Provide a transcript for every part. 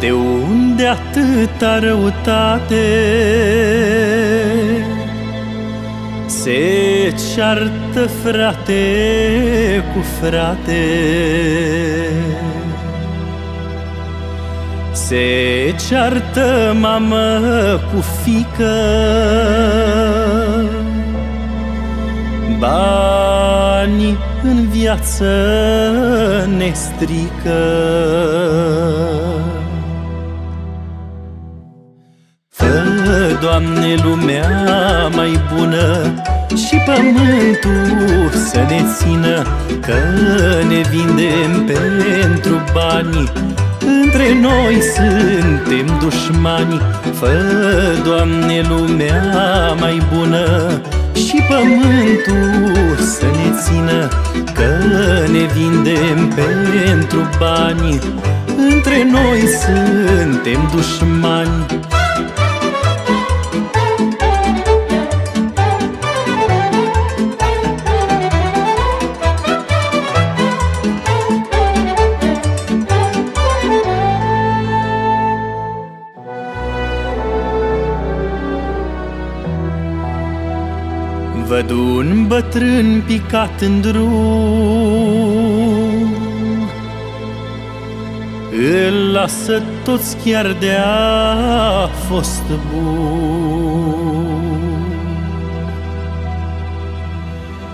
De unde atâta răutate? Se ceartă frate cu frate. Se ceartă mamă cu fică. Banii în viață ne strică Doamne, lumea mai bună Și pământul să ne țină Că ne vindem pentru bani între noi suntem dușmani Fă, Doamne, lumea mai bună Și pământul să ne țină Că ne vindem pentru bani Între noi suntem dușmani Văd un bătrân picat în drum. Îl lasă toți chiar de-a fost bun.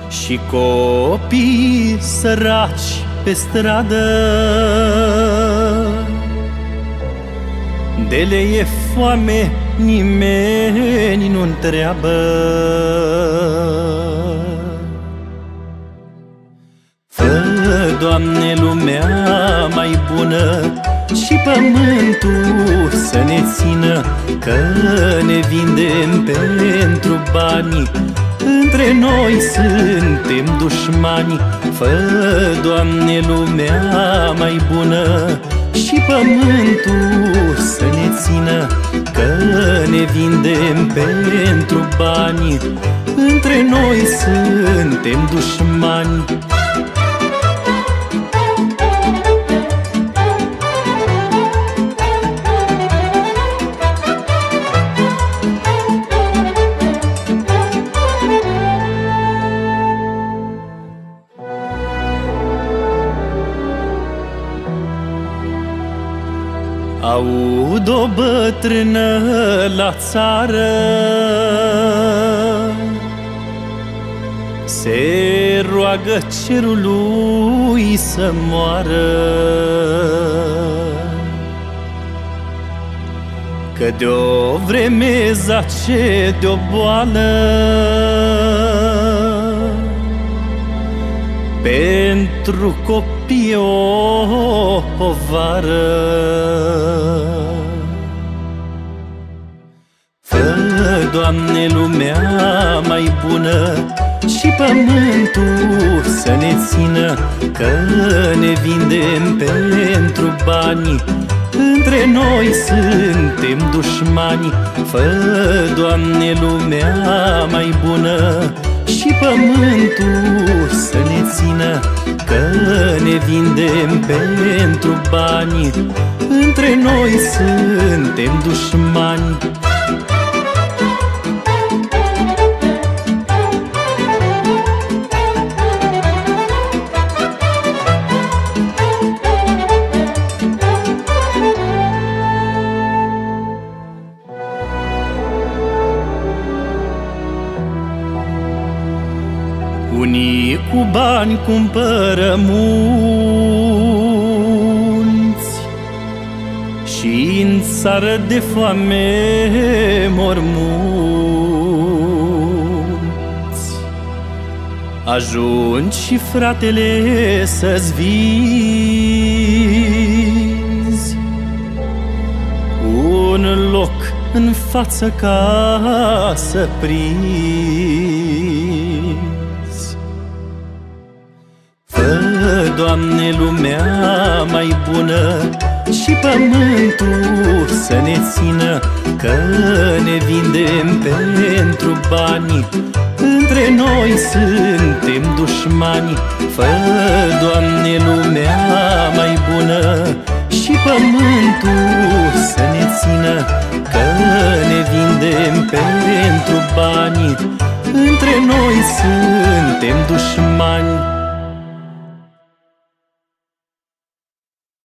Și copii săraci pe stradă De le e foame nimeni nu întreabă. Fă, Doamne, lumea mai bună Și pământul să ne țină Că ne vindem pentru bani Între noi suntem dușmani. Fă, Doamne, lumea mai bună și pământul să ne țină Că ne vindem pentru bani. Între noi suntem dușmani Aud o bătrână la țară. Se roagă cerului să moară. Că de-o vreme zace de-o boală. Pentru copii o povară pământul să ne țină Că ne vindem pentru bani. Între noi suntem dușmani Fă, Doamne, lumea mai bună. Și pământul să ne țină Că ne vindem pentru bani. Între noi suntem dușmani Unii cu bani cumpără munți și în țară de foame mor mulți. Ajungi și fratele să-ți vinzi Un loc în față ca să prinzi Fă, Doamne, lumea mai bună și pământul să ne țină Că ne vindem pentru bani Între noi suntem dușmani Fă, Doamne, lumea mai bună Și pământul să ne țină Că ne vindem pentru bani Între noi suntem dușmani